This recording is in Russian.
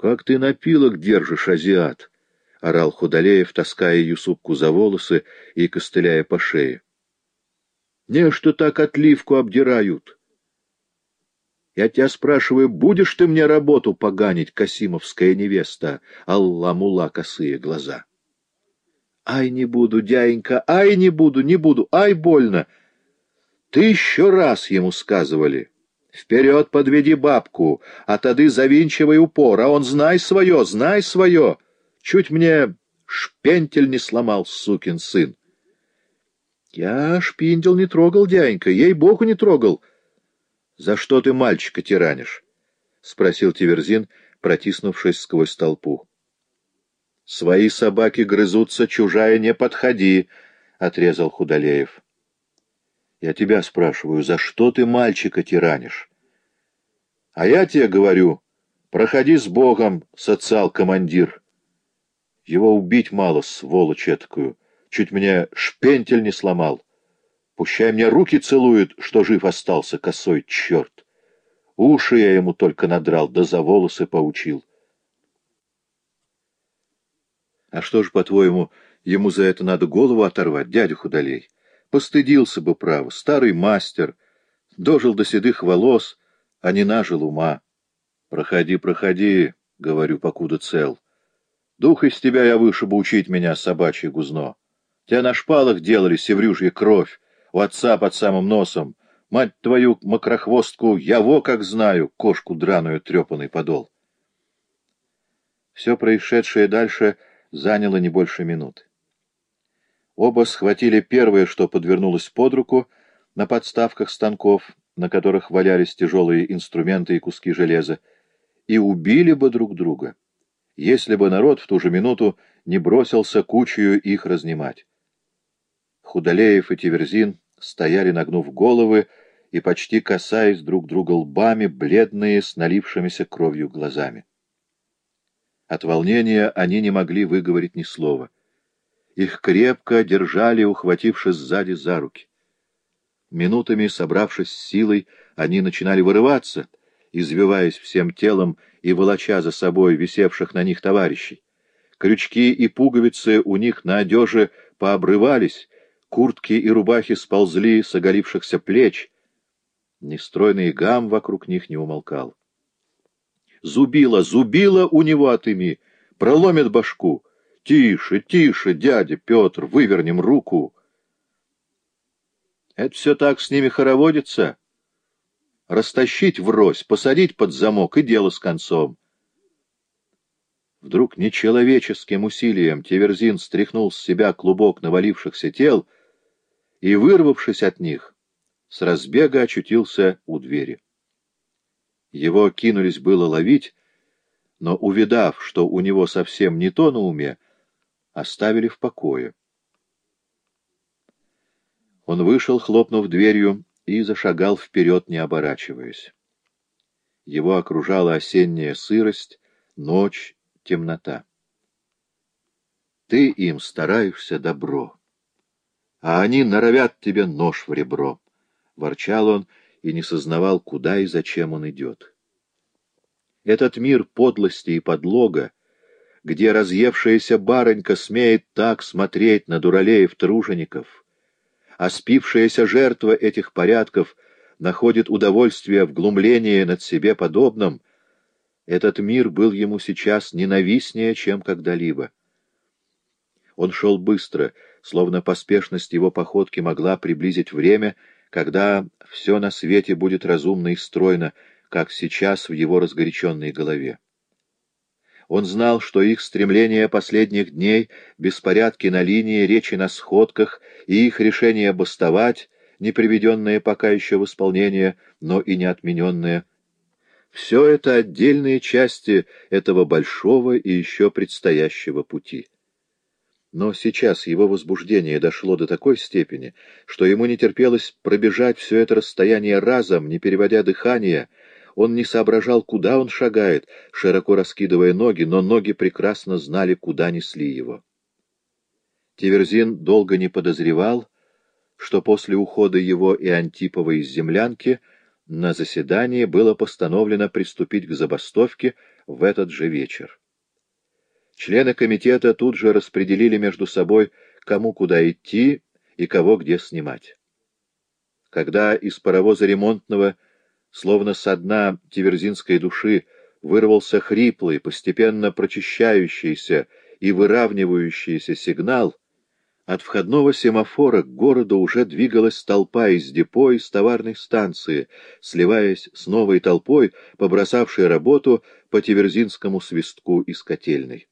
Как ты напилок держишь, азиат? — орал Худалеев, таская Юсупку за волосы и костыляя по шее. — Не, что так отливку обдирают. Я тебя спрашиваю, будешь ты мне работу поганить, Касимовская невеста? Алла-мула косые глаза. Ай, не буду, дяденька, ай, не буду, не буду, ай, больно. Ты еще раз ему сказывали. Вперед подведи бабку, а тады завинчивай упор, а он знай свое, знай свое. Чуть мне шпентель не сломал, сукин сын. Я шпиндель не трогал, дяденька, ей-богу не трогал. За что ты мальчика тиранишь? — спросил Тиверзин, протиснувшись сквозь толпу. — Свои собаки грызутся, чужая не подходи, — отрезал Худалеев. Я тебя спрашиваю, за что ты мальчика тиранишь? А я тебе говорю, проходи с Богом, социал-командир. Его убить мало, сволочь этакую. Чуть мне шпентель не сломал. Пущай мне руки целует, что жив остался, косой черт. Уши я ему только надрал, да за волосы поучил. А что ж, по-твоему, ему за это надо голову оторвать, дядя Худолей? Постыдился бы, право, старый мастер, дожил до седых волос, а не нажил ума. Проходи, проходи, говорю, покуда цел. Дух из тебя я вышибу учить меня, собачье гузно. Тебя на шпалах делали, севрюжья кровь, у отца под самым носом. Мать твою макрохвостку, я во как знаю, кошку драную трепанный подол. Все происшедшее дальше заняло не больше минуты. Оба схватили первое, что подвернулось под руку, на подставках станков, на которых валялись тяжелые инструменты и куски железа, и убили бы друг друга, если бы народ в ту же минуту не бросился кучью их разнимать. Худалеев и Тиверзин стояли, нагнув головы и почти касаясь друг друга лбами, бледные, с налившимися кровью глазами. От волнения они не могли выговорить ни слова — их крепко держали, ухватившись сзади за руки. Минутами, собравшись силой, они начинали вырываться, извиваясь всем телом и волоча за собой висевших на них товарищей. Крючки и пуговицы у них на одеже пообрывались, куртки и рубахи сползли с оголившихся плеч. Нестройный гам вокруг них не умолкал. Зубила, зубила у него от проломит башку — Тише, тише, дядя Петр, вывернем руку. Это все так с ними хороводится. Растащить врозь, посадить под замок и дело с концом. Вдруг нечеловеческим усилием Теверзин стряхнул с себя клубок навалившихся тел и, вырвавшись от них, с разбега очутился у двери. Его кинулись было ловить, но, увидав, что у него совсем не то на уме, оставили в покое. Он вышел, хлопнув дверью, и зашагал вперед, не оборачиваясь. Его окружала осенняя сырость, ночь, темнота. Ты им стараешься добро, а они норовят тебе нож в ребро, — ворчал он и не сознавал, куда и зачем он идет. Этот мир подлости и подлога где разъевшаяся барынька смеет так смотреть на дуралеев-тружеников, а спившаяся жертва этих порядков находит удовольствие в глумлении над себе подобным, этот мир был ему сейчас ненавистнее, чем когда-либо. Он шел быстро, словно поспешность его походки могла приблизить время, когда все на свете будет разумно и стройно, как сейчас в его разгоряченной голове. Он знал, что их стремления последних дней, беспорядки на линии, речи на сходках и их решение бастовать, не приведенное пока еще в исполнение, но и не отмененное, все это отдельные части этого большого и еще предстоящего пути. Но сейчас его возбуждение дошло до такой степени, что ему не терпелось пробежать все это расстояние разом, не переводя дыхания, он не соображал, куда он шагает, широко раскидывая ноги, но ноги прекрасно знали, куда несли его. Тиверзин долго не подозревал, что после ухода его и Антипова из землянки на заседании было постановлено приступить к забастовке в этот же вечер. Члены комитета тут же распределили между собой, кому куда идти и кого где снимать. Когда из паровоза ремонтного, словно со дна тиверзинской души, вырвался хриплый, постепенно прочищающийся и выравнивающийся сигнал, от входного семафора к городу уже двигалась толпа из депо и с товарной станции, сливаясь с новой толпой, побросавшей работу по Тиверзинскому свистку из котельной.